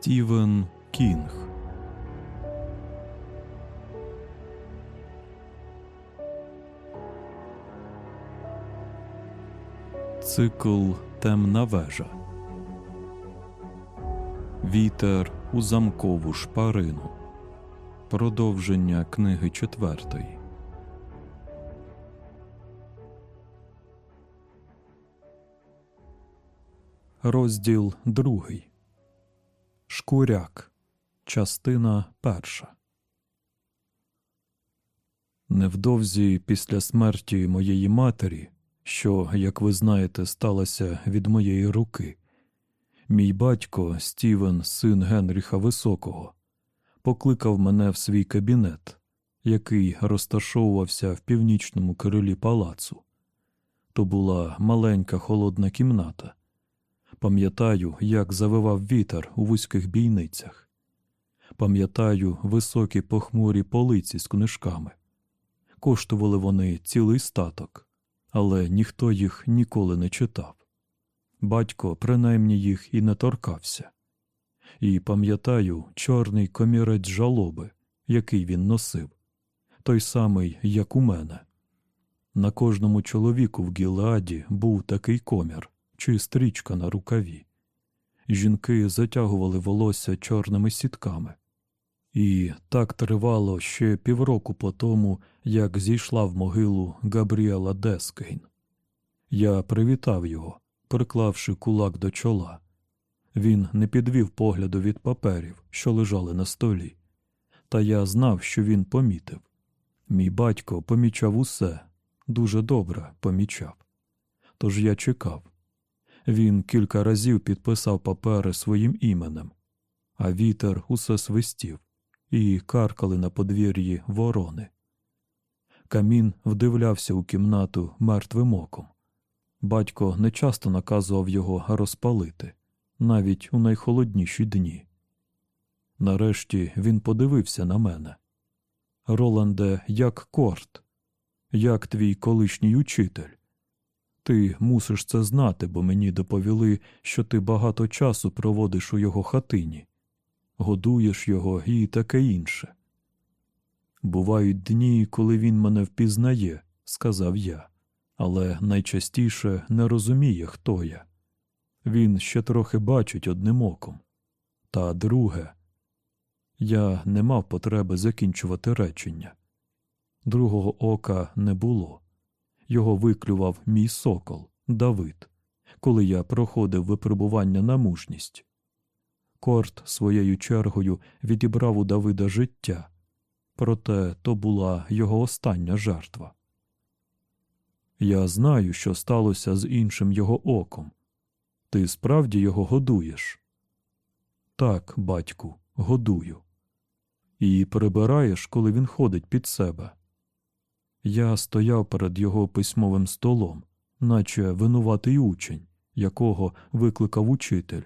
Стівен Кінг. Цикл Темна вежа. Вітер у замкову шпарину. Продовження книги четвертої. Розділ другий. Шкуряк. Частина перша. Невдовзі після смерті моєї матері, що, як ви знаєте, сталося від моєї руки, мій батько Стівен, син Генріха Високого, покликав мене в свій кабінет, який розташовувався в північному крилі палацу. То була маленька холодна кімната. Пам'ятаю, як завивав вітер у вузьких бійницях. Пам'ятаю високі похмурі полиці з книжками. Коштували вони цілий статок, але ніхто їх ніколи не читав. Батько принаймні їх і не торкався. І пам'ятаю чорний комірець жалоби, який він носив, той самий, як у мене. На кожному чоловіку в Гілеаді був такий комір чи стрічка на рукаві. Жінки затягували волосся чорними сітками. І так тривало ще півроку по тому, як зійшла в могилу Габріела Дескейн. Я привітав його, приклавши кулак до чола. Він не підвів погляду від паперів, що лежали на столі. Та я знав, що він помітив. Мій батько помічав усе, дуже добре помічав. Тож я чекав. Він кілька разів підписав папери своїм іменем, а вітер усе свистів, і каркали на подвір'ї ворони. Камін вдивлявся у кімнату мертвим оком. Батько нечасто наказував його розпалити, навіть у найхолодніші дні. Нарешті він подивився на мене. Роланде, як корт, як твій колишній учитель. Ти мусиш це знати, бо мені доповіли, що ти багато часу проводиш у його хатині, годуєш його і таке інше. Бувають дні, коли він мене впізнає, сказав я, але найчастіше не розуміє, хто я. Він ще трохи бачить одним оком. Та друге, я не мав потреби закінчувати речення. Другого ока не було його виклював мій сокол Давид, коли я проходив випробування на мужність. Корт своєю чергою відібрав у Давида життя, проте то була його остання жертва. Я знаю, що сталося з іншим його оком. Ти справді його годуєш? Так, батьку, годую. І прибираєш, коли він ходить під себе. Я стояв перед його письмовим столом, наче винуватий учень, якого викликав учитель,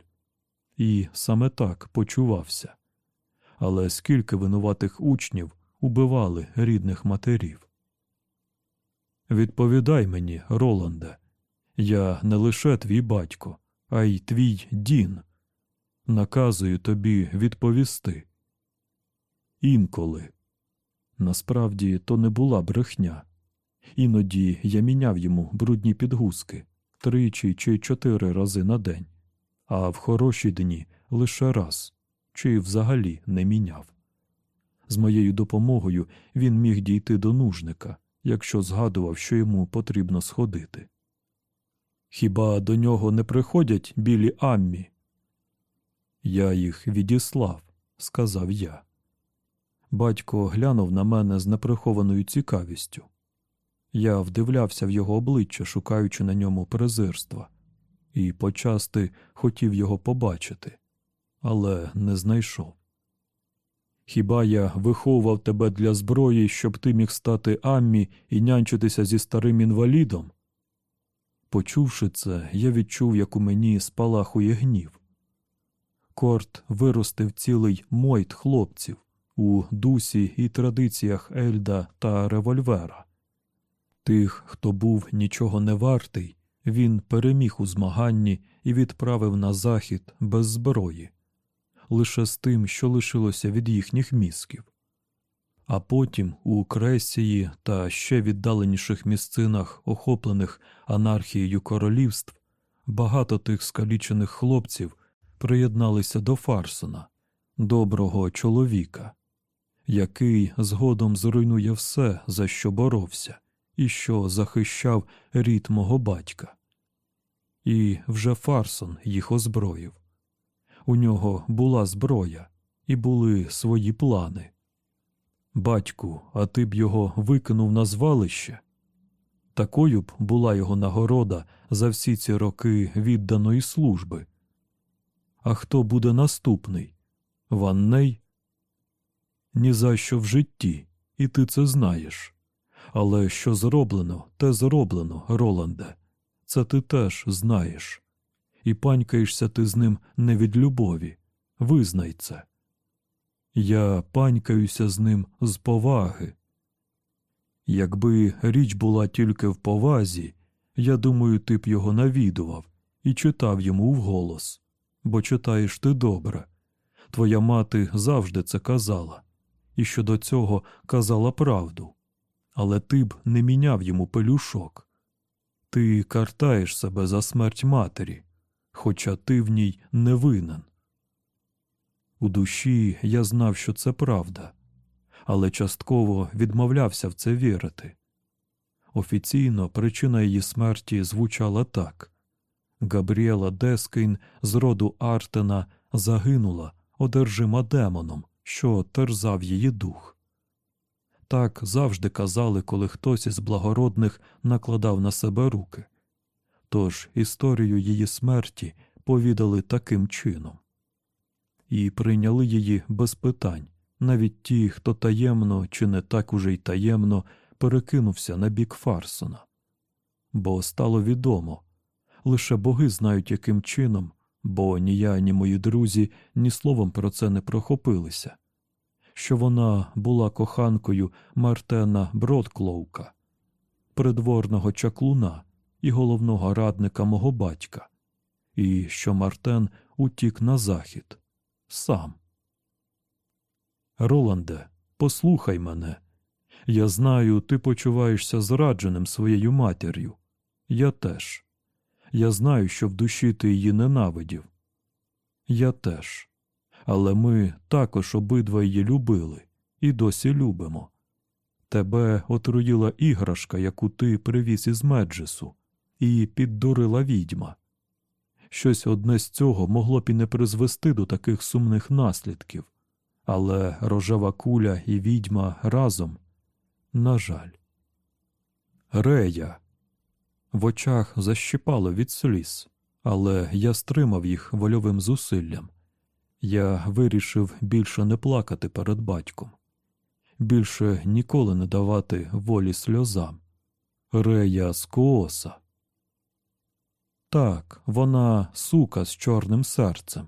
і саме так почувався. Але скільки винуватих учнів убивали рідних матерів? Відповідай мені, Роланде, я не лише твій батько, а й твій дін. Наказую тобі відповісти. Інколи. Насправді то не була брехня. Іноді я міняв йому брудні підгузки тричі чи чотири рази на день, а в хороші дні лише раз, чи взагалі не міняв. З моєю допомогою він міг дійти до нужника, якщо згадував, що йому потрібно сходити. Хіба до нього не приходять білі аммі? Я їх відіслав, сказав я. Батько глянув на мене з неприхованою цікавістю. Я вдивлявся в його обличчя, шукаючи на ньому презирства, і почасти хотів його побачити, але не знайшов. Хіба я виховував тебе для зброї, щоб ти міг стати Аммі і нянчитися зі старим інвалідом? Почувши це, я відчув, як у мені спалахує гнів. Корт виростив цілий мойт хлопців у дусі і традиціях Ельда та револьвера. Тих, хто був нічого не вартий, він переміг у змаганні і відправив на захід без зброї. лише з тим, що лишилося від їхніх мізків. А потім у Кресії та ще віддаленіших місцинах, охоплених анархією королівств, багато тих скалічених хлопців приєдналися до Фарсона, доброго чоловіка, який згодом зруйнує все, за що боровся, і що захищав рід мого батька. І вже Фарсон їх озброїв. У нього була зброя і були свої плани. Батьку, а ти б його викинув на звалище? Такою б була його нагорода за всі ці роки відданої служби. А хто буде наступний? Ванней? Ні за що в житті, і ти це знаєш. Але що зроблено, те зроблено, Роланде. Це ти теж знаєш. І панькаєшся ти з ним не від любові. Визнай це. Я панькаюся з ним з поваги. Якби річ була тільки в повазі, я думаю, ти б його навідував і читав йому вголос, бо читаєш ти добре. Твоя мати завжди це казала, і щодо цього казала правду. Але ти б не міняв йому пелюшок. Ти картаєш себе за смерть матері, хоча ти в ній не винен. У душі я знав, що це правда, але частково відмовлявся в це вірити. Офіційно причина її смерті звучала так Габріела Дескейн з роду Артена загинула, одержима демоном, що терзав її дух. Так завжди казали, коли хтось із благородних накладав на себе руки. Тож історію її смерті повідали таким чином і прийняли її без питань, навіть ті, хто таємно чи не так уже й таємно перекинувся на бік Фарсона. Бо стало відомо лише боги знають, яким чином, бо ні я, ні мої друзі ні словом про це не прохопилися, що вона була коханкою Мартена Бродклоука, придворного чаклуна і головного радника мого батька, і що Мартен утік на захід сам. Роланде, послухай мене. Я знаю, ти почуваєшся зрадженим своєю матір'ю. Я теж. Я знаю, що в душі ти її ненавидів. Я теж. Але ми також обидва її любили і досі любимо. Тебе отруїла іграшка, яку ти привіз із Меджесу, і піддурила відьма. Щось одне з цього могло б і не призвести до таких сумних наслідків, але рожева куля і відьма разом, на жаль. Рея. В очах защипало від сліз, але я стримав їх вольовим зусиллям. Я вирішив більше не плакати перед батьком, більше ніколи не давати волі сльозам. Рея з кооса. Так, вона сука з чорним серцем.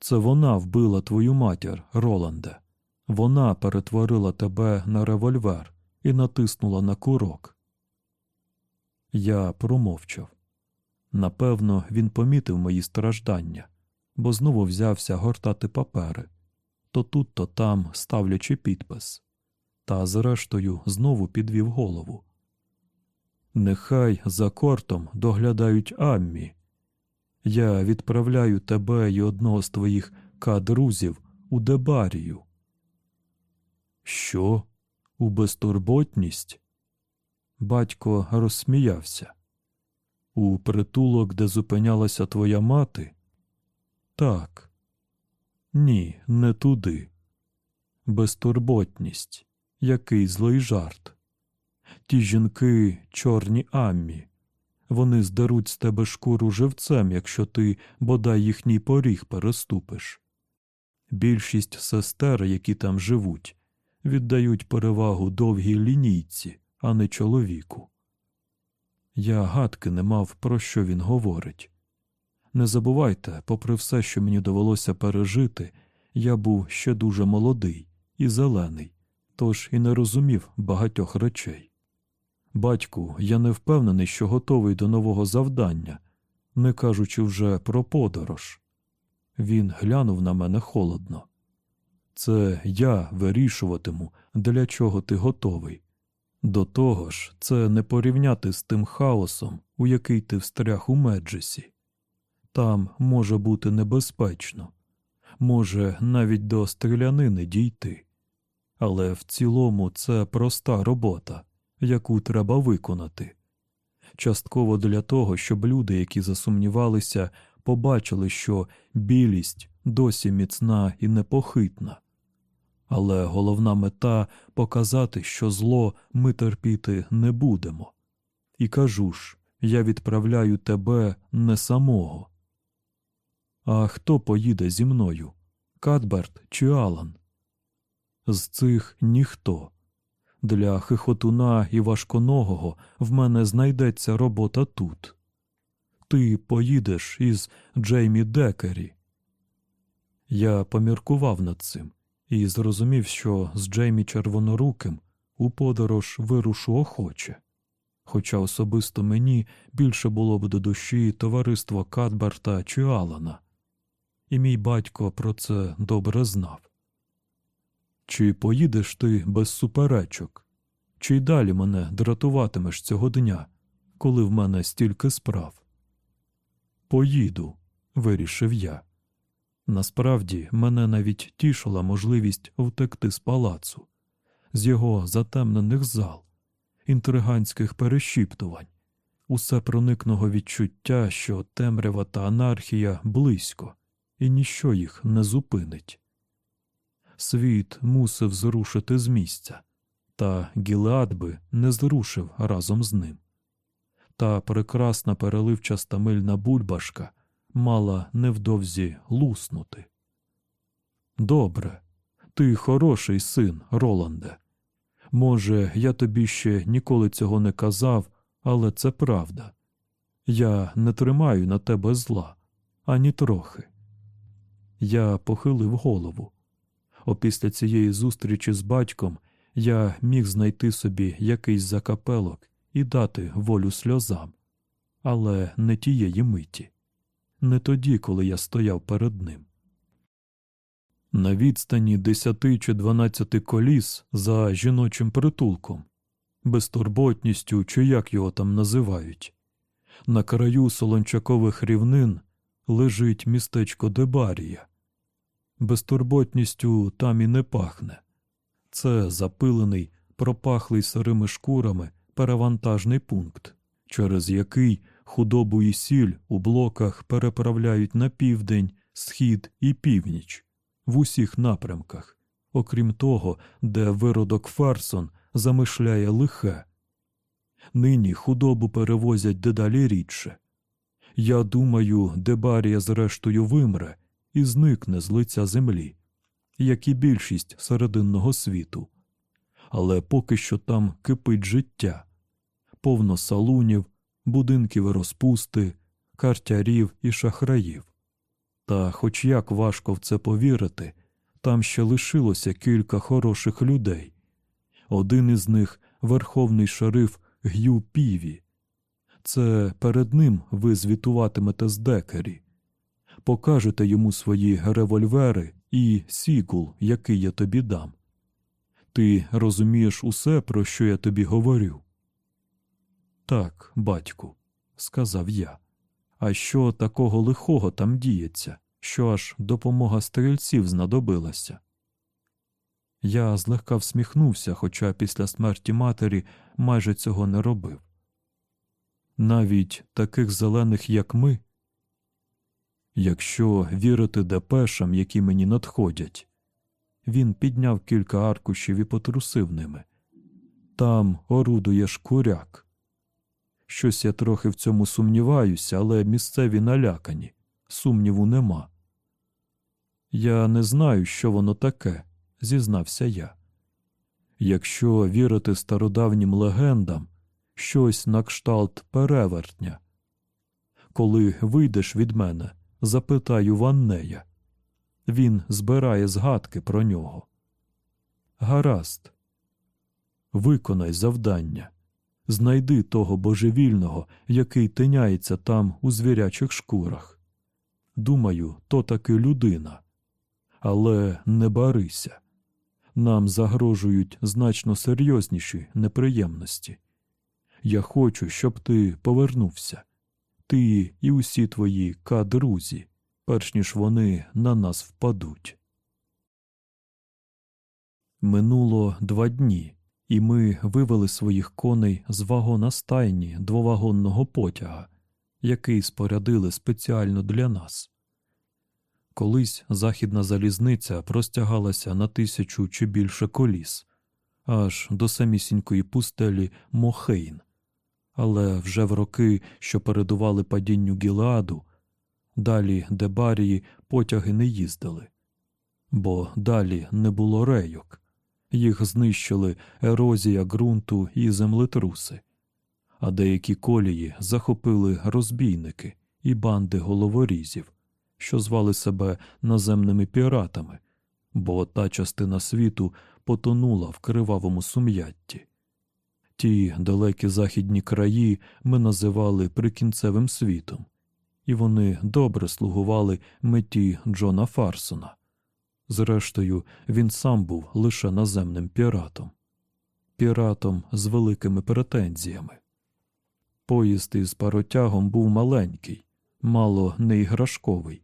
Це вона вбила твою матір, Роланде. Вона перетворила тебе на револьвер і натиснула на курок. Я промовчав. Напевно, він помітив мої страждання, бо знову взявся гортати папери то тут, то там ставлячи підпис, та зрештою знову підвів голову. Нехай за кортом доглядають Аммі. Я відправляю тебе і одного з твоїх кадрузів у Дебарію. Що? У безтурботність? Батько розсміявся. У притулок, де зупинялася твоя мати? Так. Ні, не туди. Безтурботність. Який злий жарт. Ті жінки чорні аммі. Вони здеруть з тебе шкуру живцем, якщо ти бодай їхній поріг переступиш. Більшість сестер, які там живуть, віддають перевагу довгій лінійці, а не чоловіку. Я гадки не мав, про що він говорить. Не забувайте, попри все, що мені довелося пережити, я був ще дуже молодий і зелений, тож і не розумів багатьох речей. Батьку, я не впевнений, що готовий до нового завдання, не кажучи вже про подорож. Він глянув на мене холодно. Це я вирішуватиму, для чого ти готовий. До того ж, це не порівняти з тим хаосом, у який ти встряг у Меджесі. Там може бути небезпечно, може навіть до стрілянини дійти. Але в цілому це проста робота, яку треба виконати. Частково для того, щоб люди, які засумнівалися, побачили, що білість досі міцна і непохитна. Але головна мета показати, що зло ми терпіти не будемо. І кажу ж, я відправляю тебе не самого. А хто поїде зі мною? Кадберт чи Алан? З цих ніхто. Для хихотуна і важконогого в мене знайдеться робота тут. Ти поїдеш із Джеймі Декері. Я поміркував над цим і зрозумів, що з Джеймі Червоноруким у подорож вирушу охоче. Хоча особисто мені більше було б до душі товариство Кадберта чи Алана, і мій батько про це добре знав. Чи поїдеш ти без суперечок, чи й далі мене дратуватимеш цього дня, коли в мене стільки справ? Поїду, вирішив я. Насправді мене навіть тішила можливість втекти з палацу, з його затемнених зал, інтриганських перешіптувань, усе проникного відчуття, що темрява та анархія близько, і ніщо їх не зупинить. Світ мусив зрушити з місця, та Гілеад би не зрушив разом з ним. Та прекрасна переливчаста мильна бульбашка мала невдовзі луснути. Добре, ти хороший син, Роланде. Може, я тобі ще ніколи цього не казав, але це правда. Я не тримаю на тебе зла, ані трохи. Я похилив голову. Опісля цієї зустрічі з батьком я міг знайти собі якийсь закапелок і дати волю сльозам, але не тієї миті, не тоді, коли я стояв перед ним. На відстані десяти чи дванадцяти коліс за жіночим притулком, безтурботністю, чи як його там називають, на краю солончакових рівнин лежить містечко Дебарія. Безтурботністю там і не пахне. Це запилений, пропахлий сирими шкурами перевантажний пункт, через який худобу і сіль у блоках переправляють на південь, схід і північ в усіх напрямках, окрім того, де виродок Фарсон замишляє лихе. Нині худобу перевозять дедалі рідше. Я думаю, Дебарія зрештою вимре і зникне з лиця землі, як і більшість серединного світу. Але поки що там кипить життя, повно салунів, будинків розпусти, картярів і шахраїв. Та, хоч як важко в це повірити, там ще лишилося кілька хороших людей. Один із них верховний шериф Г'ю Піві. Це перед ним ви звітуватимете з декері покажете йому свої револьвери і сігул, який я тобі дам. Ти розумієш усе, про що я тобі говорю? Так, батьку, сказав я. А що такого лихого там діється, що аж допомога стрільців знадобилася? Я злегка всміхнувся, хоча після смерті матері майже цього не робив. Навіть таких зелених, як ми, Якщо вірити депешам, які мені надходять, він підняв кілька аркушів і потрусив ними. Там орудує шкуряк. Щось я трохи в цьому сумніваюся, але місцеві налякані, сумніву нема. Я не знаю, що воно таке, зізнався я. Якщо вірити стародавнім легендам, щось на кшталт перевертня. Коли вийдеш від мене, запитаю Ваннея. Він збирає згадки про нього. Гаразд, виконай завдання, знайди того божевільного, який тиняється там у звірячих шкурах. думаю, то таки людина. Але не барися. Нам загрожують значно серйозніші неприємності. Я хочу, щоб ти повернувся. Ти і усі твої кадрузі, перш ніж вони на нас впадуть. Минуло два дні, і ми вивели своїх коней з вагона стайні двовагонного потяга, який спорядили спеціально для нас. Колись західна залізниця простягалася на тисячу чи більше коліс, аж до самісінької пустелі Мохейн. Але вже в роки, що передували падінню Гілеаду, далі Дебарії потяги не їздили, бо далі не було рейок, їх знищили ерозія ґрунту і землетруси, а деякі колії захопили розбійники і банди головорізів що звали себе наземними піратами, бо та частина світу потонула в кривавому сум'ятті. Ті далекі західні краї ми називали прикінцевим світом, і вони добре слугували меті Джона Фарсона. Зрештою, він сам був лише наземним піратом, піратом з великими претензіями. Поїзд із паротягом був маленький, мало не іграшковий,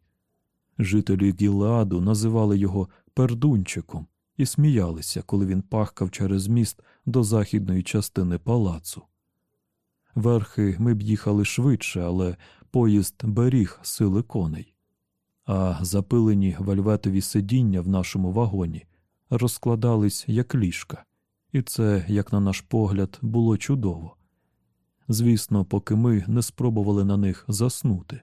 Жителі Гілеаду називали його пердунчиком і сміялися, коли він пахкав через міст до західної частини палацу. Верхи ми б їхали швидше, але поїзд беріг сили коней, а запилені вельветові сидіння в нашому вагоні розкладались як ліжка, і це, як на наш погляд, було чудово. Звісно, поки ми не спробували на них заснути.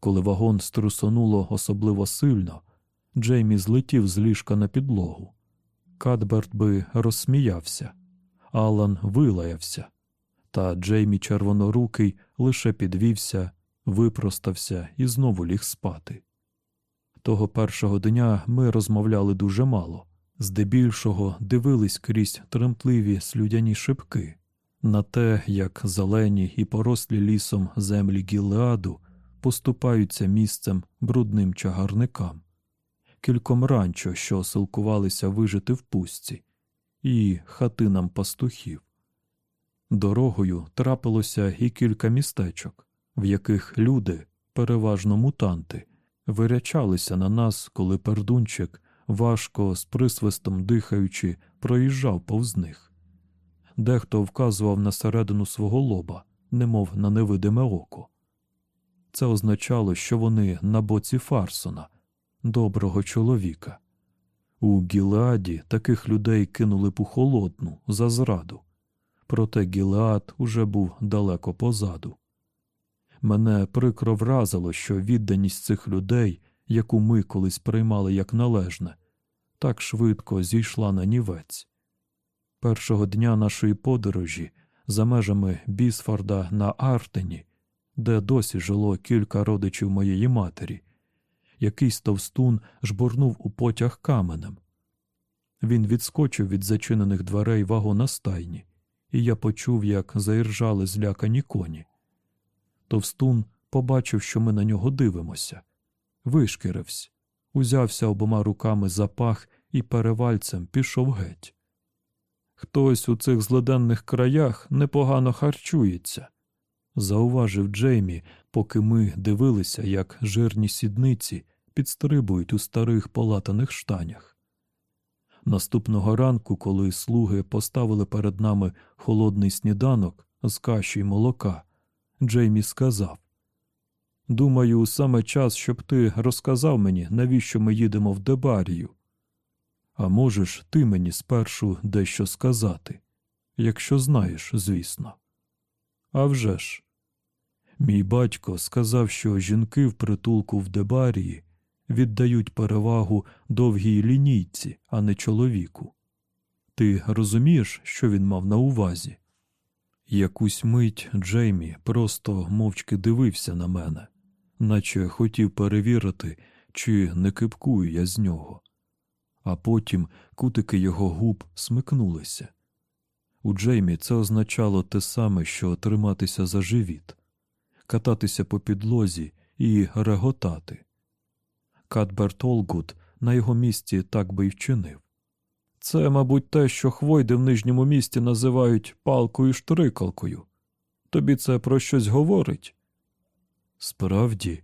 Коли вагон струсонуло особливо сильно, Джеймі злетів з ліжка на підлогу. Кадберт би розсміявся, Алан вилаявся, та Джеймі червонорукий лише підвівся, випростався і знову ліг спати. Того першого дня ми розмовляли дуже мало, здебільшого дивились крізь тремтливі слюдяні шибки. На те, як зелені і порослі лісом землі Гілеаду поступаються місцем брудним чагарникам, кільком ранчо, що силкувалися вижити в пустці, і хатинам пастухів. Дорогою трапилося і кілька містечок, в яких люди, переважно мутанти, вирячалися на нас, коли пердунчик, важко з присвистом дихаючи, проїжджав повз них. Дехто вказував на середину свого лоба, немов на невидиме око. Це означало, що вони на боці Фарсона, доброго чоловіка. У Гілеаді таких людей кинули б у холодну за зраду, проте Гілеад уже був далеко позаду. Мене прикро вразило, що відданість цих людей, яку ми колись приймали як належне, так швидко зійшла на нівець. Першого дня нашої подорожі за межами Бісфорда на Артені де досі жило кілька родичів моєї матері. Якийсь товстун жбурнув у потяг каменем. Він відскочив від зачинених дверей вагона стайні, і я почув, як заіржали злякані коні. Товстун побачив, що ми на нього дивимося, вишкірився, узявся обома руками за пах і перевальцем пішов геть. Хтось у цих злиденних краях непогано харчується, зауважив Джеймі, поки ми дивилися, як жирні сідниці підстрибують у старих полатаних штанях. Наступного ранку, коли слуги поставили перед нами холодний сніданок з каші й молока, Джеймі сказав Думаю, саме час, щоб ти розказав мені, навіщо ми їдемо в Дебарію. А можеш ти мені спершу дещо сказати, якщо знаєш, звісно. «А вже ж, Мій батько сказав, що жінки в притулку в Дебарії віддають перевагу довгій лінійці, а не чоловіку. Ти розумієш, що він мав на увазі? Якусь мить Джеймі просто мовчки дивився на мене, наче хотів перевірити, чи не кипкую я з нього, а потім кутики його губ смикнулися. У Джеймі це означало те саме, що триматися за живіт кататися по підлозі і реготати. Кадберт Олгуд на його місці так би й вчинив. Це, мабуть, те, що хвойди в нижньому місті називають палкою штрикалкою. Тобі це про щось говорить? Справді,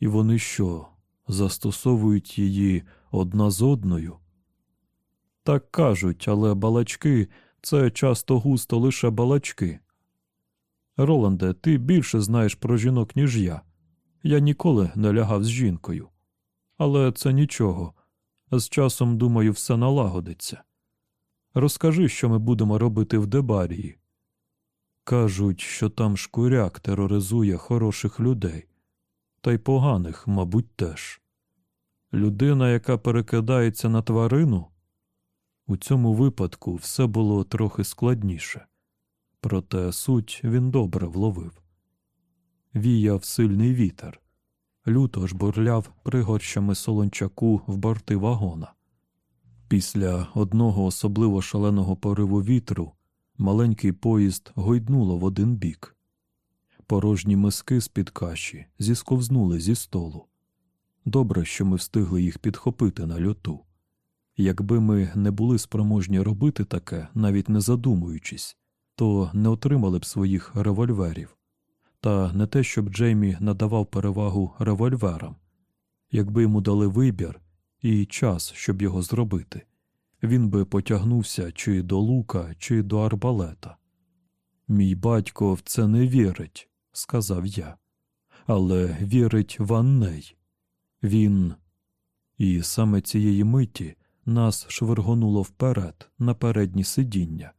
і вони що, застосовують її одна з одною? Так кажуть, але балачки це часто густо лише балачки. Роланде, ти більше знаєш про жінок, ніж я. Я ніколи не лягав з жінкою. Але це нічого. З часом, думаю, все налагодиться. Розкажи, що ми будемо робити в Дебарії. Кажуть, що там шкуряк тероризує хороших людей, та й поганих, мабуть, теж. Людина, яка перекидається на тварину. У цьому випадку все було трохи складніше, проте суть він добре вловив. Віяв сильний вітер, люто жбурляв пригорщами солончаку в борти вагона. Після одного особливо шаленого пориву вітру маленький поїзд гойднуло в один бік. Порожні миски з-під каші зісковзнули зі столу. Добре, що ми встигли їх підхопити на льоту. Якби ми не були спроможні робити таке, навіть не задумуючись, то не отримали б своїх револьверів. Та не те, щоб Джеймі надавав перевагу револьверам. Якби йому дали вибір і час, щоб його зробити, він би потягнувся чи до лука, чи до арбалета. Мій батько в це не вірить, сказав я, але вірить Ванней. Він. І саме цієї миті нас швиргонуло вперед на передні сидіння.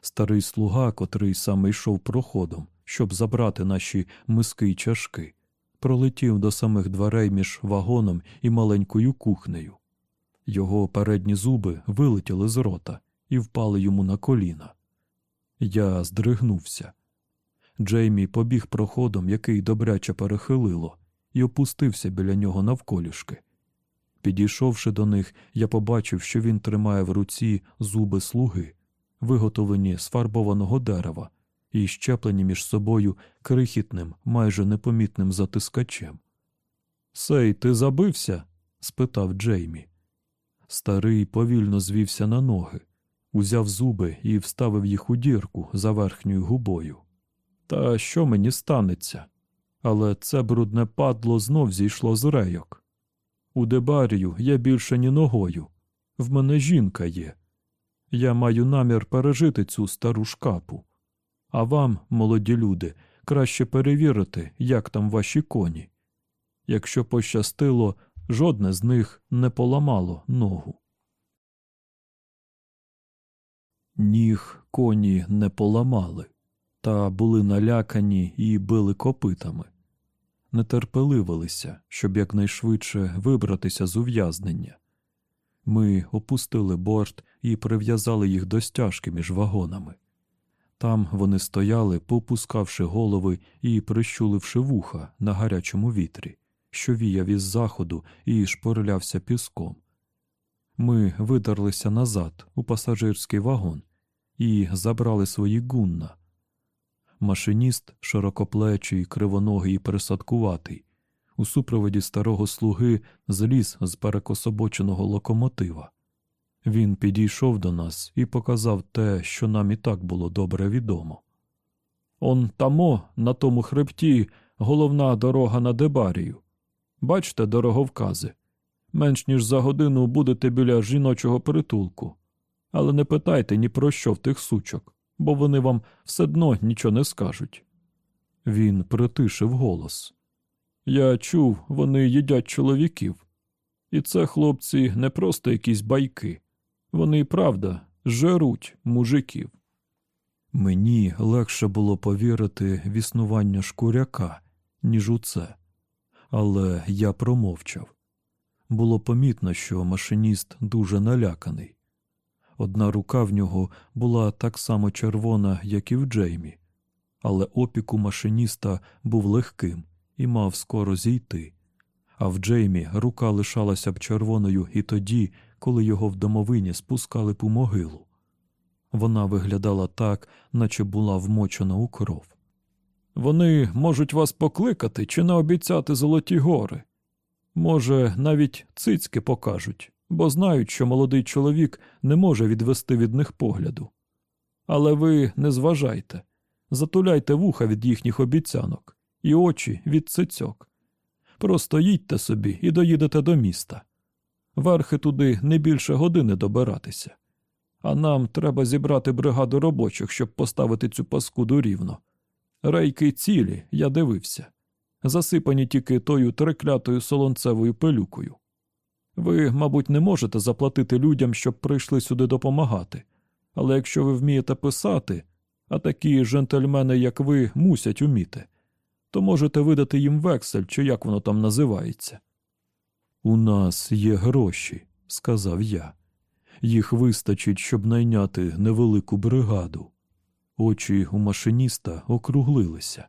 Старий слуга, котрий саме йшов проходом, щоб забрати наші миски й чашки, пролетів до самих дверей між вагоном і маленькою кухнею. Його передні зуби вилетіли з рота і впали йому на коліна. Я здригнувся. Джеймі побіг проходом, який добряче перехилило, і опустився біля нього навколішки. Підійшовши до них, я побачив, що він тримає в руці зуби слуги, виготовлені з фарбованого дерева і щеплені між собою крихітним, майже непомітним затискачем. Сей, ти забився? спитав Джеймі. Старий повільно звівся на ноги, узяв зуби і вставив їх у дірку за верхньою губою. Та що мені станеться? Але це брудне падло знов зійшло з рейок. У дебарію я більше ні ногою. В мене жінка є. Я маю намір пережити цю стару шкапу. А вам, молоді люди, краще перевірити, як там ваші коні. Якщо пощастило, жодне з них не поламало ногу. Ніг коні не поламали, та були налякані і били копитами нетерпеливилися, щоб якнайшвидше вибратися з ув'язнення. Ми опустили борт і прив'язали їх до стяжки між вагонами. Там вони стояли, попускавши голови і прищуливши вуха на гарячому вітрі, що віяв із заходу і шпорлявся піском. Ми видарлися назад у пасажирський вагон і забрали свої гунна, Машиніст, широкоплечий, кривоногий і пересадкуватий, у супроводі старого слуги зліз з перекособоченого локомотива. Він підійшов до нас і показав те, що нам і так було добре відомо. Он тамо, на тому хребті, головна дорога на Дебарію. Бачте дороговкази. Менш ніж за годину будете біля жіночого притулку. Але не питайте ні про що в тих сучок бо вони вам все одно нічого не скажуть. Він притишив голос. Я чув, вони їдять чоловіків. І це, хлопці, не просто якісь байки. Вони, правда, жеруть мужиків. Мені легше було повірити в існування шкуряка, ніж у це, але я промовчав. Було помітно, що машиніст дуже наляканий. Одна рука в нього була так само червона, як і в Джеймі, але опік у машиніста був легким і мав скоро зійти. А в Джеймі рука лишалася б червоною і тоді, коли його в домовині спускали у могилу. Вона виглядала так, наче була вмочена у кров. Вони можуть вас покликати чи не обіцяти золоті гори. Може, навіть цицьки покажуть, бо знають, що молодий чоловік не може відвести від них погляду. Але ви не зважайте, затуляйте вуха від їхніх обіцянок і очі від цицьок. Просто їдьте собі і доїдете до міста. Верхи туди не більше години добиратися. А нам треба зібрати бригаду робочих, щоб поставити цю паскуду рівно. Рейки цілі, я дивився, засипані тільки тою треклятою солонцевою пилюкою. Ви, мабуть, не можете заплатити людям, щоб прийшли сюди допомагати, але якщо ви вмієте писати, а такі жентельмени, як ви, мусять уміти, то можете видати їм вексель, чи як воно там називається. У нас є гроші, сказав я. Їх вистачить, щоб найняти невелику бригаду. Очі у машиніста округлилися.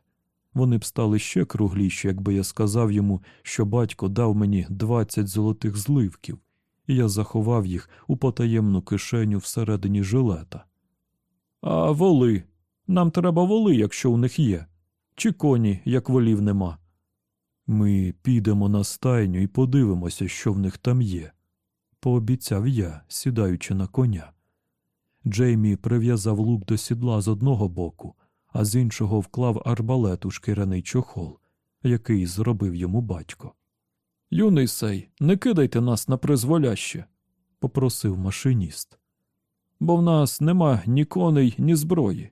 Вони б стали ще кругліші, якби я сказав йому, що батько дав мені двадцять золотих зливків, і я заховав їх у потаємну кишеню всередині жилета. А воли. Нам треба воли, якщо у них є, чи коні, як волів нема. Ми підемо на стайню і подивимося, що в них там є, пообіцяв я, сідаючи на коня. Джеймі прив'язав лук до сідла з одного боку, а з іншого вклав арбалет у шкіряний чохол, який зробив йому батько. Юний сей, не кидайте нас на призволяще, попросив машиніст. Бо в нас нема ні коней, ні зброї.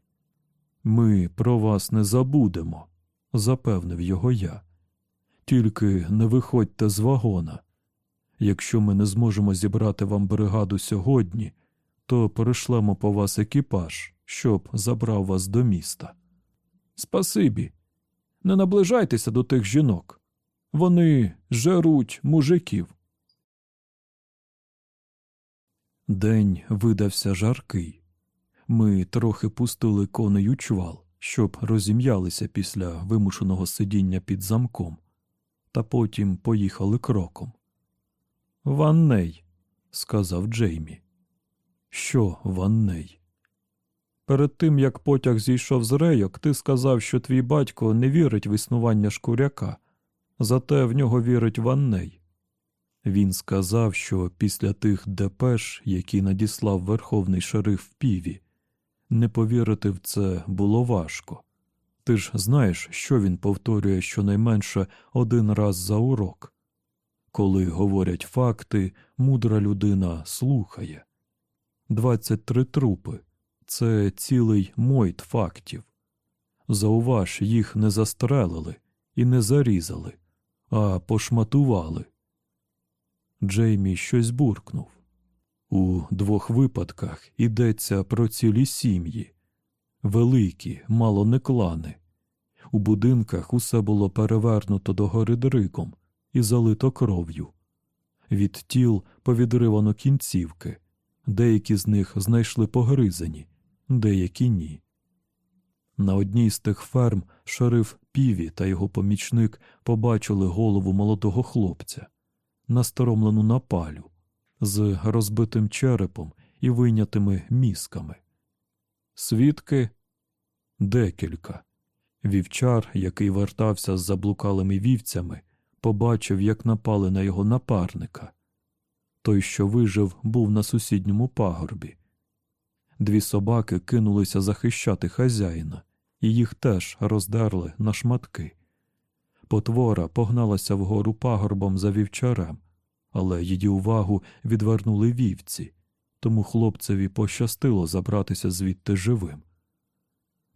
Ми про вас не забудемо, запевнив його я. Тільки не виходьте з вагона. Якщо ми не зможемо зібрати вам бригаду сьогодні, то перешлемо по вас екіпаж, щоб забрав вас до міста. Спасибі. Не наближайтеся до тих жінок. Вони жеруть мужиків. День видався жаркий. Ми трохи пустили коней у чвал, щоб розім'ялися після вимушеного сидіння під замком, та потім поїхали кроком. Ванней, сказав Джеймі. Що, Ванней? Перед тим, як потяг зійшов з рейок, ти сказав, що твій батько не вірить в існування шкуряка, зате в нього вірить Ванней. Він сказав, що після тих депеш, які надіслав верховний шериф в піві, не повірити в це було важко. Ти ж знаєш, що він повторює щонайменше один раз за урок. Коли говорять факти, мудра людина слухає. Двадцять три трупи це цілий мойт фактів. Зауваж, їх не застрелили і не зарізали, а пошматували. Джеймі щось буркнув. У двох випадках йдеться про цілі сім'ї, великі, мало не клани. У будинках усе було перевернуто догори дриком і залито кров'ю. Від тіл повідривано кінцівки, деякі з них знайшли погризані, деякі ні. На одній з тих ферм шериф Піві та його помічник побачили голову молодого хлопця, насторомлену на палю, з розбитим черепом і вийнятими мізками. Свідки декілька. Вівчар, який вертався з заблукалими вівцями, побачив, як напали на його напарника. Той, що вижив, був на сусідньому пагорбі. Дві собаки кинулися захищати хазяїна, і їх теж роздерли на шматки. Потвора погналася вгору пагорбом за вівчарем, але її увагу відвернули вівці, тому хлопцеві пощастило забратися звідти живим.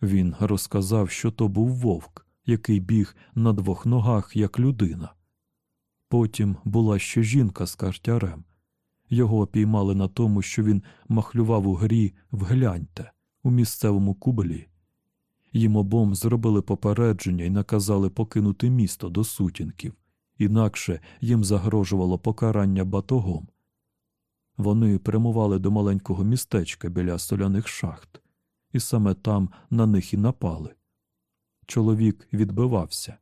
Він розказав, що то був вовк, який біг на двох ногах, як людина. Потім була ще жінка з картярем. Його піймали на тому, що він махлював у грі вгляньте у місцевому кублі. Їм обом зробили попередження і наказали покинути місто до сутінків, інакше їм загрожувало покарання батогом. Вони прямували до маленького містечка біля соляних шахт, і саме там на них і напали. Чоловік відбивався.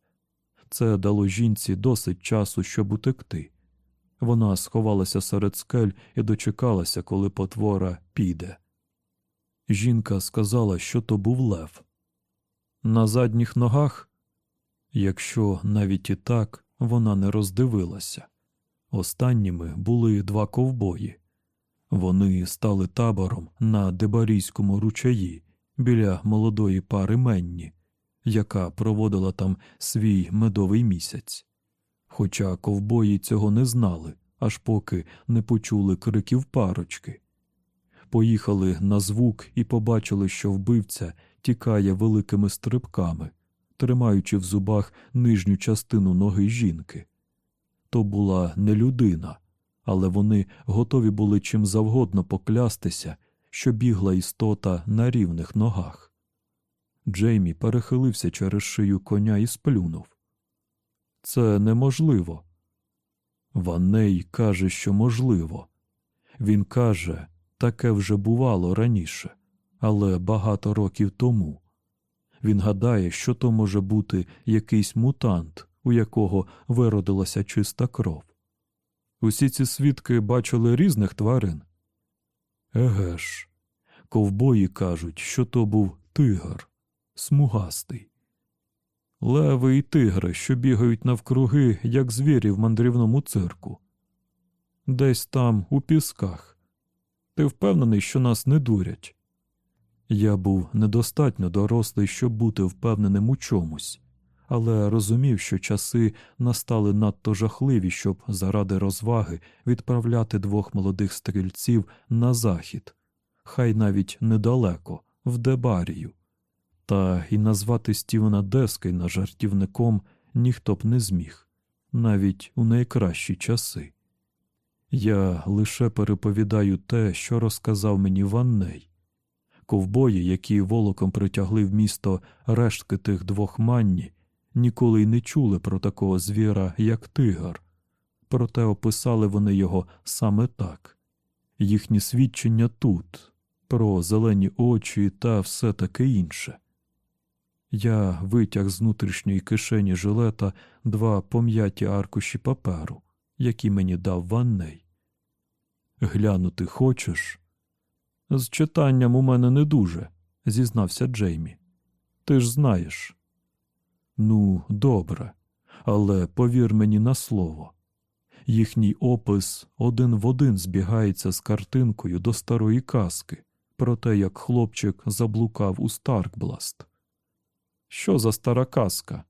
Це дало жінці досить часу, щоб утекти. Вона сховалася серед скель і дочекалася, коли потвора піде. Жінка сказала, що то був лев. На задніх ногах, якщо навіть і так, вона не роздивилася. Останніми були два ковбої. Вони стали табором на Дебарійському ручаї біля молодої пари Менні, яка проводила там свій медовий місяць. Хоча ковбої цього не знали, аж поки не почули криків парочки. Поїхали на звук і побачили, що вбивця тікає великими стрибками, тримаючи в зубах нижню частину ноги жінки. То була не людина, але вони готові були чим завгодно поклястися, що бігла істота на рівних ногах. Джеймі перехилився через шию коня і сплюнув. Це неможливо. Ванней каже, що можливо. Він каже, таке вже бувало раніше, але багато років тому. Він гадає, що то може бути якийсь мутант, у якого виродилася чиста кров. Усі ці свідки бачили різних тварин. Еге ж, ковбої кажуть, що то був тигр, смугастий. Леви і тигри, що бігають навкруги, як звірі в мандрівному цирку. Десь там, у пісках. Ти впевнений, що нас не дурять? Я був недостатньо дорослий, щоб бути впевненим у чомусь, але розумів, що часи настали надто жахливі, щоб заради розваги відправляти двох молодих стрільців на захід, хай навіть недалеко, в Дебарію. Та і назвати Стівена Дескейна жартівником ніхто б не зміг, навіть у найкращі часи. Я лише переповідаю те, що розказав мені Ванней. Ковбої, які волоком притягли в місто рештки тих двох манні, ніколи й не чули про такого звіра, як тигр, проте описали вони його саме так. Їхні свідчення тут, про зелені очі та все таке інше. Я витяг з внутрішньої кишені жилета два пом'яті аркуші паперу, які мені дав Ванней. Глянути хочеш? З читанням у мене не дуже, зізнався Джеймі. Ти ж знаєш. Ну, добре, але повір мені на слово. Їхній опис один в один збігається з картинкою до старої казки про те, як хлопчик заблукав у Старкбласт. Що за стара казка?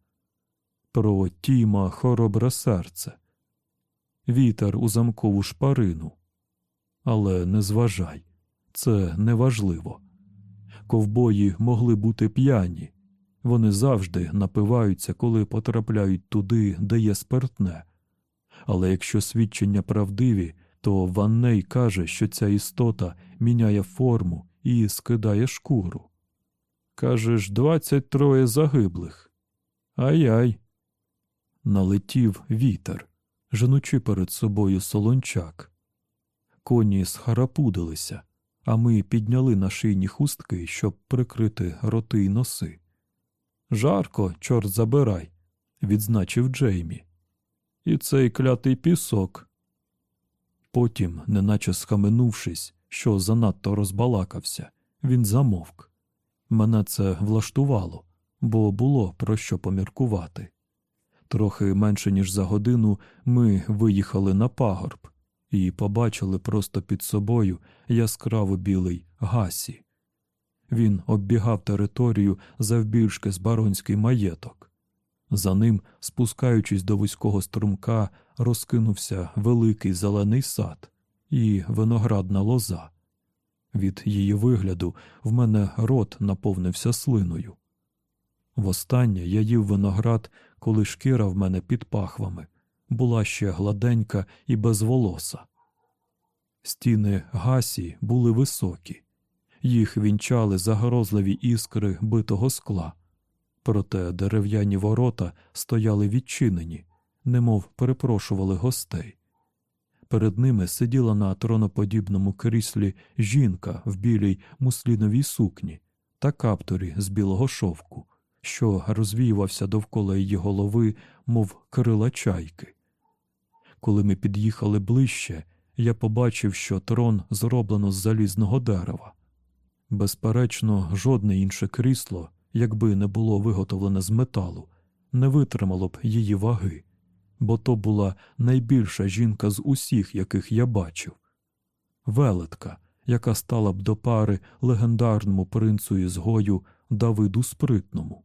Про Тіма хоробре серце, вітер у замкову шпарину. Але не зважай, це неважливо. Ковбої могли бути п'яні, вони завжди напиваються, коли потрапляють туди, де є спиртне. Але якщо свідчення правдиві, то Ванней каже, що ця істота міняє форму і скидає шкуру. Кажеш, двадцять троє загиблих. Ай-ай. Налетів вітер, женучи перед собою солончак. Коні схарапудилися, а ми підняли на шийні хустки, щоб прикрити роти й носи. Жарко, чорт забирай, відзначив Джеймі. І цей клятий пісок. Потім, неначе схаменувшись, що занадто розбалакався, він замовк. Мене це влаштувало, бо було про що поміркувати. Трохи менше ніж за годину ми виїхали на пагорб і побачили просто під собою яскраво білий гасі. Він оббігав територію завбільшки з баронський маєток. За ним, спускаючись до вузького струмка, розкинувся великий зелений сад і виноградна лоза. Від її вигляду в мене рот наповнився слиною. Востаннє я їв виноград, коли шкіра в мене під пахвами була ще гладенька і безволоса. Стіни гасі були високі, їх вінчали загрозливі іскри битого скла, проте дерев'яні ворота стояли відчинені, немов перепрошували гостей. Перед ними сиділа на троноподібному кріслі жінка в білій мусліновій сукні та каптурі з білого шовку, що розвіювався довкола її голови, мов крила чайки. Коли ми під'їхали ближче, я побачив, що трон зроблено з залізного дерева. Безперечно, жодне інше крісло, якби не було виготовлене з металу, не витримало б її ваги бо то була найбільша жінка з усіх, яких я бачив. Велетка, яка стала б до пари легендарному принцу ізгою Давиду Спритному.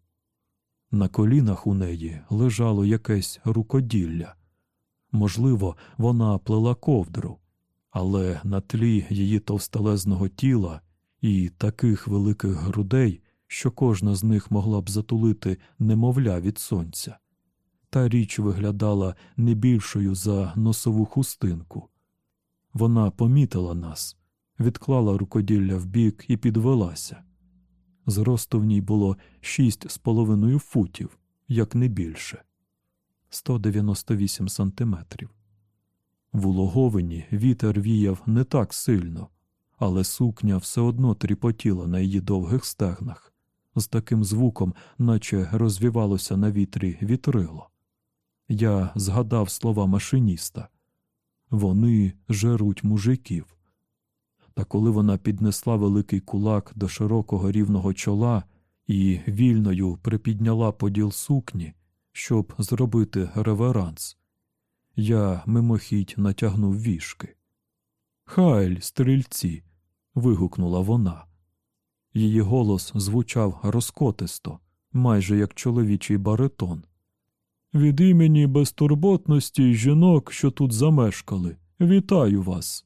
На колінах у неї лежало якесь рукоділля. Можливо, вона плела ковдру, але на тлі її товстелезного тіла і таких великих грудей, що кожна з них могла б затулити немовля від сонця. Та річ виглядала не більшою за носову хустинку. Вона помітила нас, відклала рукоділля вбік і підвелася. Зросту в ній було шість з половиною футів, як не більше 198 сантиметрів. В улоговині вітер віяв не так сильно, але сукня все одно тріпотіла на її довгих стегнах, з таким звуком, наче розвівалося на вітрі вітрило. Я згадав слова машиніста вони жеруть мужиків. Та коли вона піднесла великий кулак до широкого рівного чола і вільною припідняла поділ сукні, щоб зробити реверанс, я мимохідь натягнув вішки. Хайль, стрільці. Вигукнула вона. Її голос звучав розкотисто, майже як чоловічий баритон. Від імені безтурботності жінок, що тут замешкали, вітаю вас.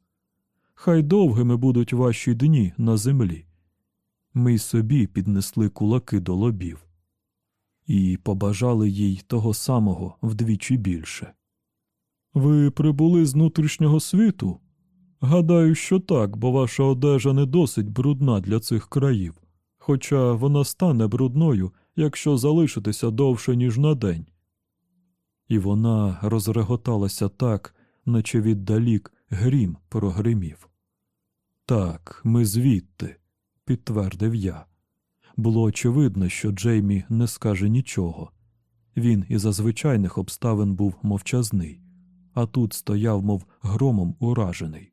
Хай довгими будуть ваші дні на землі. Ми й собі піднесли кулаки до лобів і побажали їй того самого вдвічі більше. Ви прибули з внутрішнього світу? Гадаю, що так, бо ваша одежа не досить брудна для цих країв, хоча вона стане брудною, якщо залишитися довше, ніж на день. І вона розреготалася так, наче віддалік грім прогримів. Так, ми звідти, підтвердив я. Було очевидно, що Джеймі не скаже нічого. Він і за звичайних обставин був мовчазний, а тут стояв, мов громом уражений.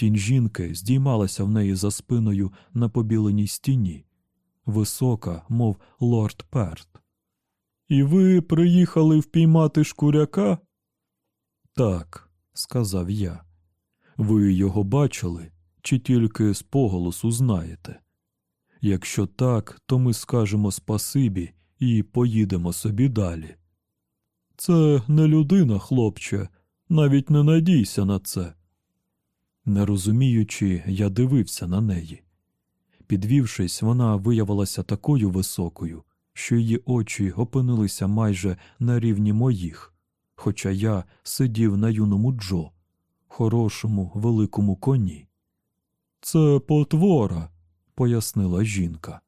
Тінь жінки здіймалася в неї за спиною на побіленій стіні, висока, мов лорд Перт. І ви приїхали впіймати шкуряка? Так, сказав я. Ви його бачили чи тільки з поголосу знаєте? Якщо так, то ми скажемо спасибі і поїдемо собі далі. Це не людина, хлопче, навіть не надійся на це. Не розуміючи, я дивився на неї. Підвівшись, вона виявилася такою високою, що її очі опинилися майже на рівні моїх, хоча я сидів на юному Джо, хорошому великому коні. Це потвора, пояснила жінка.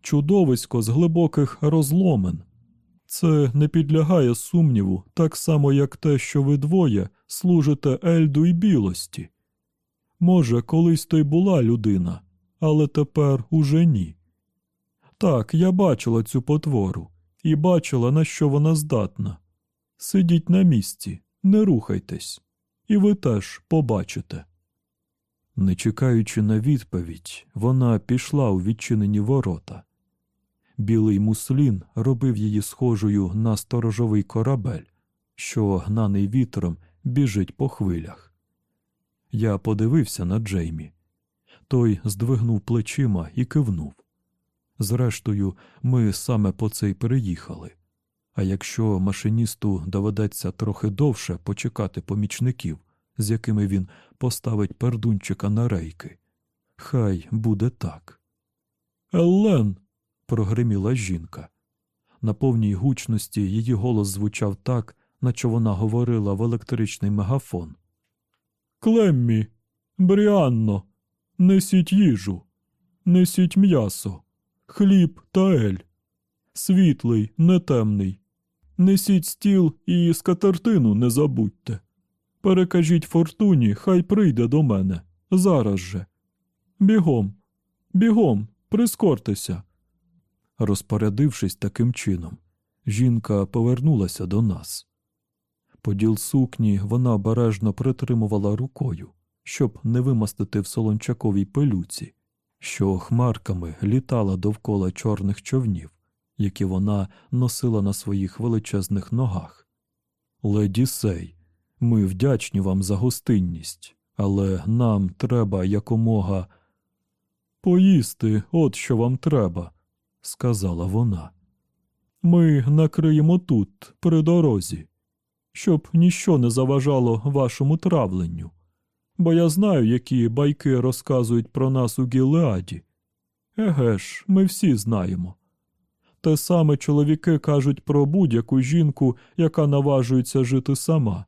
Чудовисько з глибоких розломен. Це не підлягає сумніву, так само, як те, що ви двоє служите Ельду й білості. Може, колись то й була людина, але тепер уже ні. Так, я бачила цю потвору і бачила, на що вона здатна. Сидіть на місці, не рухайтесь, і ви теж побачите. Не чекаючи на відповідь, вона пішла у відчинені ворота. Білий муслін робив її схожою на сторожовий корабель, що, гнаний вітром, біжить по хвилях. Я подивився на Джеймі. Той здвигнув плечима і кивнув. Зрештою, ми саме по це й переїхали. А якщо машиністу доведеться трохи довше почекати помічників, з якими він поставить пердунчика на рейки, хай буде так. Еллен. прогриміла жінка. На повній гучності її голос звучав так, наче вона говорила в електричний мегафон. Клеммі, Бріанно, несіть їжу, несіть м'ясо хліб та ель. Світлий, не темний. Несіть стіл і скатертину не забудьте. Перекажіть фортуні, хай прийде до мене. Зараз же. Бігом, бігом, прискортеся. Розпорядившись таким чином, жінка повернулася до нас. Поділ сукні вона обережно притримувала рукою, щоб не вимастити в солончаковій пилюці що хмарками літала довкола чорних човнів, які вона носила на своїх величезних ногах. Леді Сей, ми вдячні вам за гостинність, але нам треба якомога. Поїсти, от що вам треба, сказала вона. Ми накриємо тут, при дорозі, щоб ніщо не заважало вашому травленню, бо я знаю, які байки розказують про нас у Гілеаді. Еге ж, ми всі знаємо. Те саме чоловіки кажуть про будь-яку жінку, яка наважується жити сама.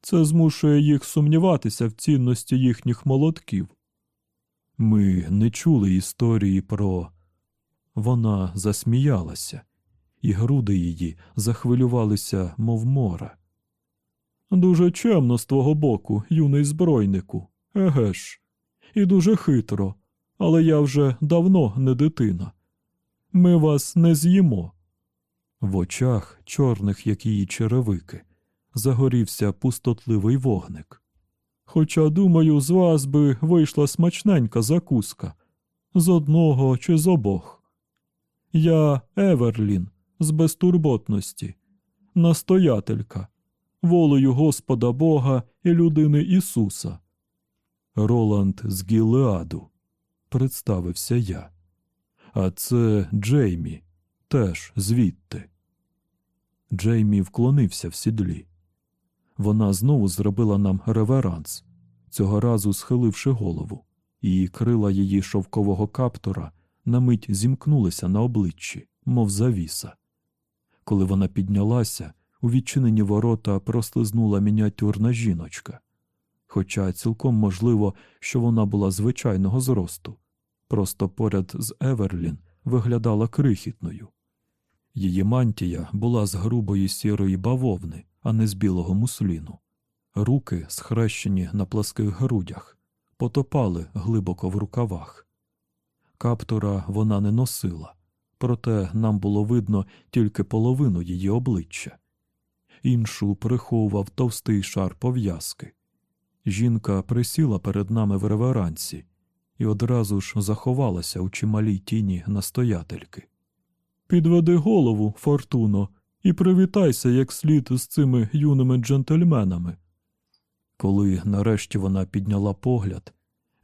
Це змушує їх сумніватися в цінності їхніх молотків. Ми не чули історії про. Вона засміялася, і груди її захвилювалися, мов море. Дуже чемно з твого боку, юний збройнику, еге ж, і дуже хитро, але я вже давно не дитина. Ми вас не з'їмо. В очах, чорних, як її черевики, загорівся пустотливий вогник. Хоча, думаю, з вас би вийшла смачненька закуска з одного чи з обох. Я Еверлін з безтурботності, настоятелька, волею Господа Бога і людини Ісуса. Роланд з Гілеаду, представився я. А це Джеймі, теж звідти. Джеймі вклонився в сідлі. Вона знову зробила нам реверанс, цього разу схиливши голову, і крила її шовкового каптора на мить зімкнулися на обличчі, мов завіса. Коли вона піднялася, у відчинені ворота прослизнула мініатюрна жіночка, хоча цілком можливо, що вона була звичайного зросту, просто поряд з Еверлін виглядала крихітною. Її мантія була з грубої сірої бавовни, а не з білого мусліну. Руки, схрещені на пласких грудях, потопали глибоко в рукавах. Каптура вона не носила, проте нам було видно тільки половину її обличчя. Іншу приховував товстий шар пов'язки. Жінка присіла перед нами в реверансі і одразу ж заховалася у чималій тіні настоятельки. Підведи голову, Фортуно, і привітайся як слід з цими юними джентльменами. Коли нарешті вона підняла погляд,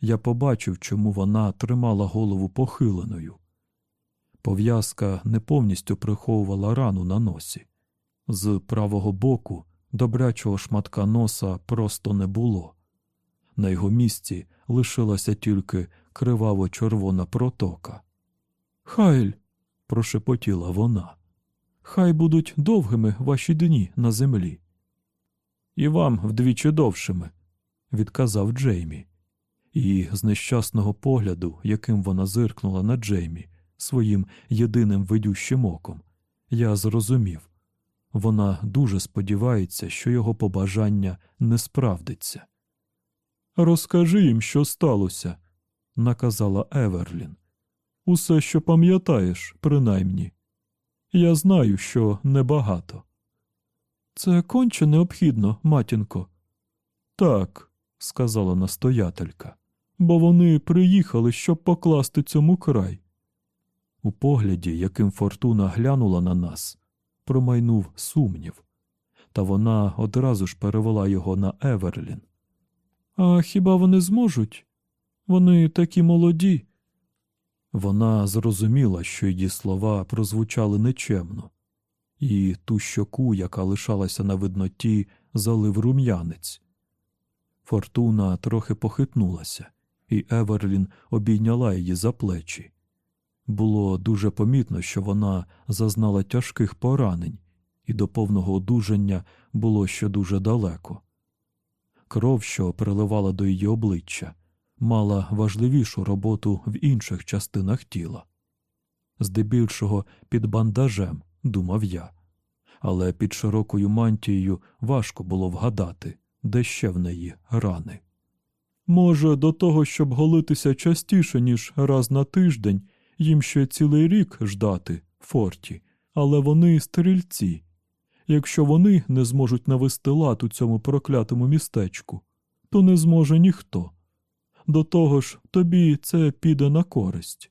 я побачив, чому вона тримала голову похиленою. Пов'язка не повністю приховувала рану на носі. З правого боку добрячого шматка носа просто не було. На його місці лишилася тільки криваво червона протока. Хайль, прошепотіла вона, хай будуть довгими ваші дні на землі. І вам вдвічі довшими, відказав Джеймі, і з нещасного погляду, яким вона зиркнула на Джеймі своїм єдиним видющим оком, я зрозумів вона дуже сподівається, що його побажання не справдиться. Розкажи їм, що сталося, наказала Еверлін. Усе, що пам'ятаєш, принаймні. Я знаю, що небагато. Це конче необхідно, матінко. Так, сказала настоятелька, бо вони приїхали, щоб покласти цьому край. У погляді, яким фортуна глянула на нас, промайнув сумнів, та вона одразу ж перевела його на Еверлін. А хіба вони зможуть? Вони такі молоді. Вона зрозуміла, що її слова прозвучали нечемно, і ту щоку, яка лишалася на видноті, залив рум'янець. Фортуна трохи похитнулася, і Еверлін обійняла її за плечі. Було дуже помітно, що вона зазнала тяжких поранень, і до повного одужання було ще дуже далеко. Кров, що приливала до її обличчя, мала важливішу роботу в інших частинах тіла. Здебільшого під бандажем, думав я, але під широкою мантією важко було вгадати, де ще в неї рани. Може, до того, щоб голитися частіше, ніж раз на тиждень, їм ще цілий рік ждати, форті, але вони стрільці. Якщо вони не зможуть навести лад у цьому проклятому містечку, то не зможе ніхто. До того ж, тобі це піде на користь.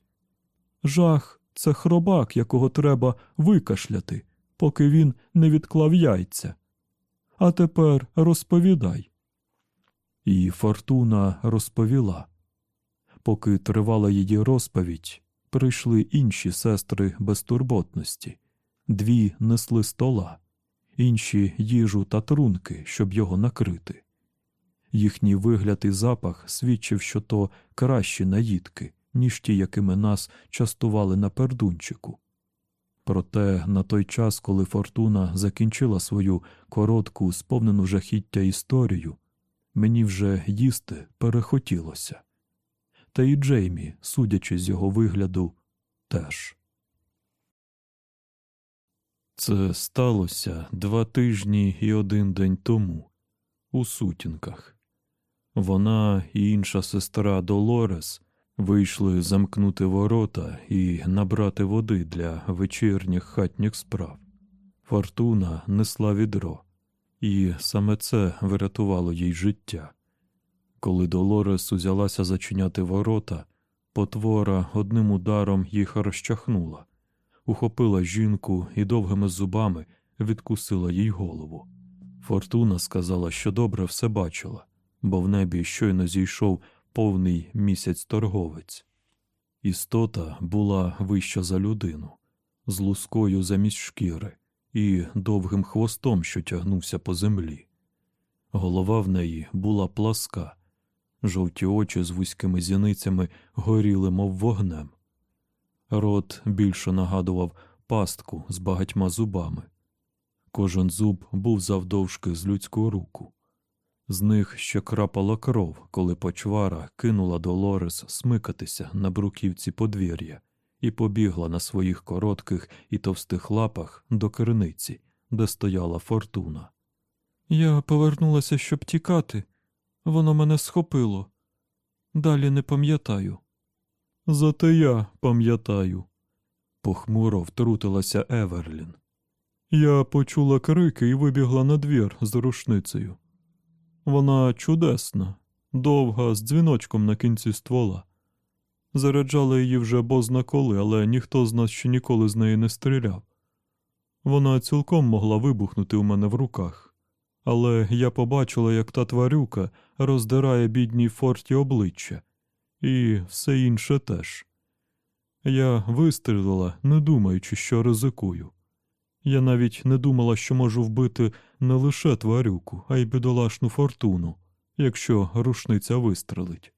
Жах це хробак, якого треба викашляти, поки він не відклав яйця. А тепер розповідай. І Фортуна розповіла. Поки тривала її розповідь, прийшли інші сестри безтурботності, дві несли стола, інші їжу та трунки, щоб його накрити. Їхній вигляд і запах свідчив, що то кращі наїдки, ніж ті, якими нас частували на пердунчику. Проте на той час, коли Фортуна закінчила свою коротку, сповнену жахіття історію, мені вже їсти перехотілося. Та й Джеймі, судячи з його вигляду, теж. Це сталося два тижні і один день тому, у сутінках. Вона і інша сестра Долорес вийшли замкнути ворота і набрати води для вечірніх хатніх справ. Фортуна несла відро, і саме це врятувало їй життя. Коли Долорес узялася зачиняти ворота, потвора одним ударом їх розчахнула, ухопила жінку і довгими зубами відкусила їй голову. Фортуна сказала, що добре все бачила, бо в небі щойно зійшов повний місяць торговець. Істота була вища за людину, з лускою замість шкіри і довгим хвостом, що тягнувся по землі. Голова в неї була пласка, жовті очі з вузькими зіницями горіли, мов вогнем. Рот більше нагадував пастку з багатьма зубами. Кожен зуб був завдовжки з людську руку. З них ще крапала кров, коли почвара кинула Долорес смикатися на бруківці подвір'я і побігла на своїх коротких і товстих лапах до криниці, де стояла фортуна. Я повернулася, щоб тікати. Воно мене схопило. Далі не пам'ятаю. Зате я пам'ятаю, похмуро втрутилася Еверлін. Я почула крики і вибігла на двір з рушницею. Вона чудесна, довга, з дзвіночком на кінці ствола. Заряджали її вже бозна коли, але ніхто з нас ще ніколи з неї не стріляв. Вона цілком могла вибухнути у мене в руках, але я побачила, як та тварюка роздирає бідній форті обличчя, і все інше теж. Я вистрілила, не думаючи, що ризикую. Я навіть не думала, що можу вбити не лише тварюку, а й бідолашну фортуну, якщо рушниця вистрелить.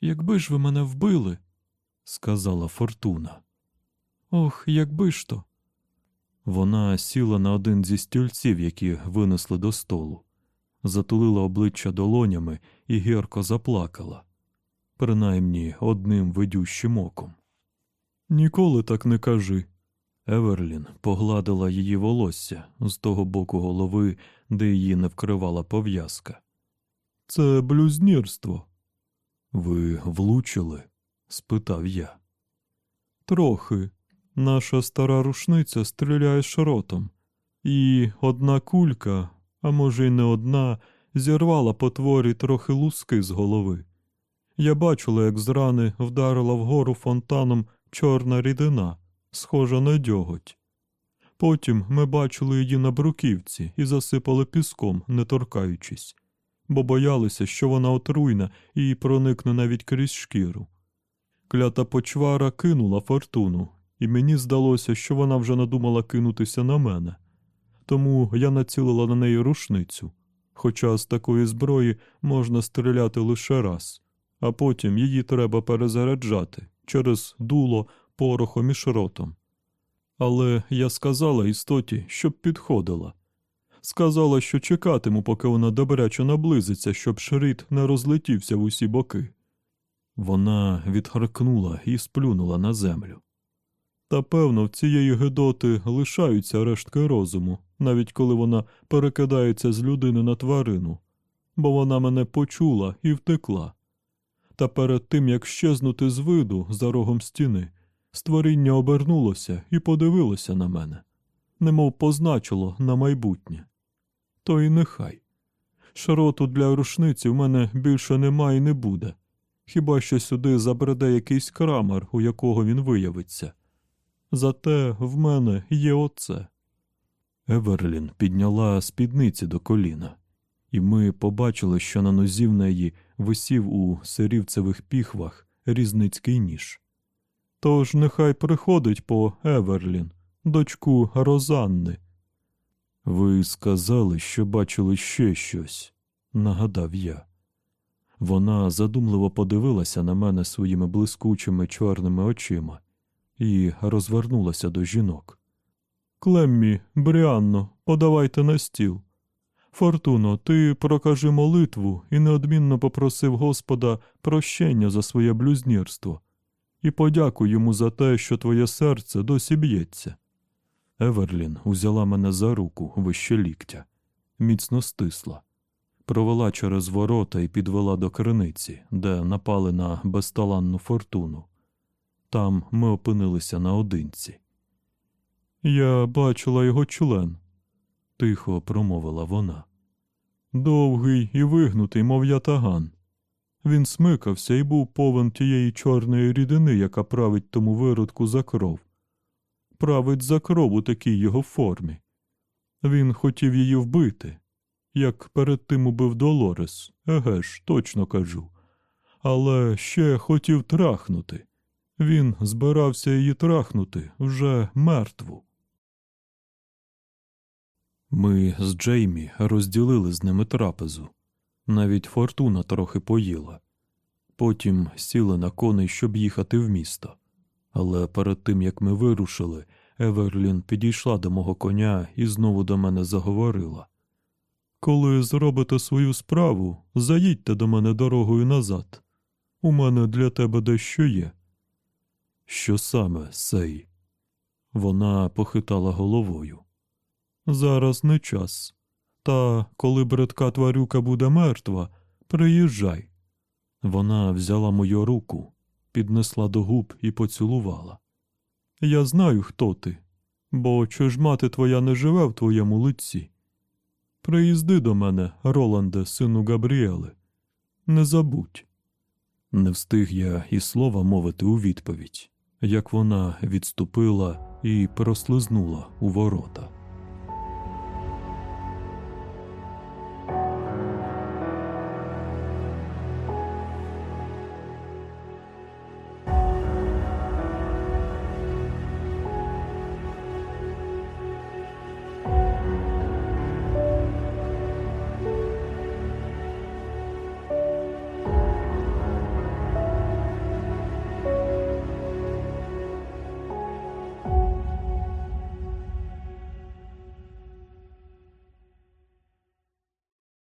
Якби ж ви мене вбили, сказала Фортуна. Ох, якби ж то. Вона сіла на один зі стільців, які винесли до столу, затулила обличчя долонями і гірко заплакала, принаймні одним видющим оком. Ніколи так не кажи. Еверлін погладила її волосся з того боку голови, де її не вкривала пов'язка. Це блюзнірство. Ви влучили? спитав я. Трохи. Наша стара рушниця стріляє шротом, і одна кулька, а може, й не одна, зірвала по творі трохи луски з голови. Я бачила, як з рани вдарила вгору фонтаном чорна рідина, схожа на дьоготь. Потім ми бачили її на бруківці і засипали піском, не торкаючись, бо боялися, що вона отруйна і проникне навіть крізь шкіру. Клята почвара кинула фортуну, і мені здалося, що вона вже надумала кинутися на мене. Тому я націлила на неї рушницю, хоча з такої зброї можна стріляти лише раз, а потім її треба перезаряджати через дуло порохом і шротом. Але я сказала істоті, щоб підходила. Сказала, що чекатиму, поки вона добряче наблизиться, щоб шрит не розлетівся в усі боки. Вона відхаркнула і сплюнула на землю. Та певно, в цієї Гедоти лишаються рештки розуму, навіть коли вона перекидається з людини на тварину, бо вона мене почула і втекла. Та перед тим як щезнути з виду за рогом стіни, створіння обернулося і подивилося на мене, немов позначило на майбутнє. То й нехай. Шароту для рушниці в мене більше немає і не буде, хіба що сюди забреде якийсь крамер, у якого він виявиться. Зате в мене є оце. Еверлін підняла спідниці до коліна, і ми побачили, що на нозі в неї висів у сирівцевих піхвах різницький ніж. Тож нехай приходить по Еверлін, дочку Розанни. Ви сказали, що бачили ще щось, нагадав я. Вона задумливо подивилася на мене своїми блискучими чорними очима і розвернулася до жінок. Клеммі, Бріанно, подавайте на стіл. Фортуно, ти прокажи молитву і неодмінно попросив Господа прощення за своє блюзнірство, і подякуй йому за те, що твоє серце досі б'ється. Еверлін узяла мене за руку вище ліктя, міцно стисла, провела через ворота і підвела до криниці, де напали на безталанну фортуну. Там ми опинилися наодинці. Я бачила його член, тихо промовила вона. Довгий і вигнутий, мов ятаган. Він смикався і був повен тієї чорної рідини, яка править тому виродку за кров. Править за кров у такій його формі. Він хотів її вбити, як перед тим убив Долорес, еге ж, точно кажу. Але ще хотів трахнути. Він збирався її трахнути вже мертву. Ми з Джеймі розділили з ними трапезу. Навіть фортуна трохи поїла. Потім сіли на коней, щоб їхати в місто. Але перед тим як ми вирушили, Еверлін підійшла до мого коня і знову до мене заговорила. Коли зробите свою справу, заїдьте до мене дорогою назад. У мене для тебе дещо є. Що саме, сей? Вона похитала головою. Зараз не час. Та коли бредка тварюка буде мертва, приїжджай. Вона взяла мою руку, піднесла до губ і поцілувала. Я знаю, хто ти, бо чи ж мати твоя не живе в твоєму лиці. Приїзди до мене, Роланде, сину Габріели. Не забудь. Не встиг я і слова мовити у відповідь, як вона відступила і прослизнула у ворота.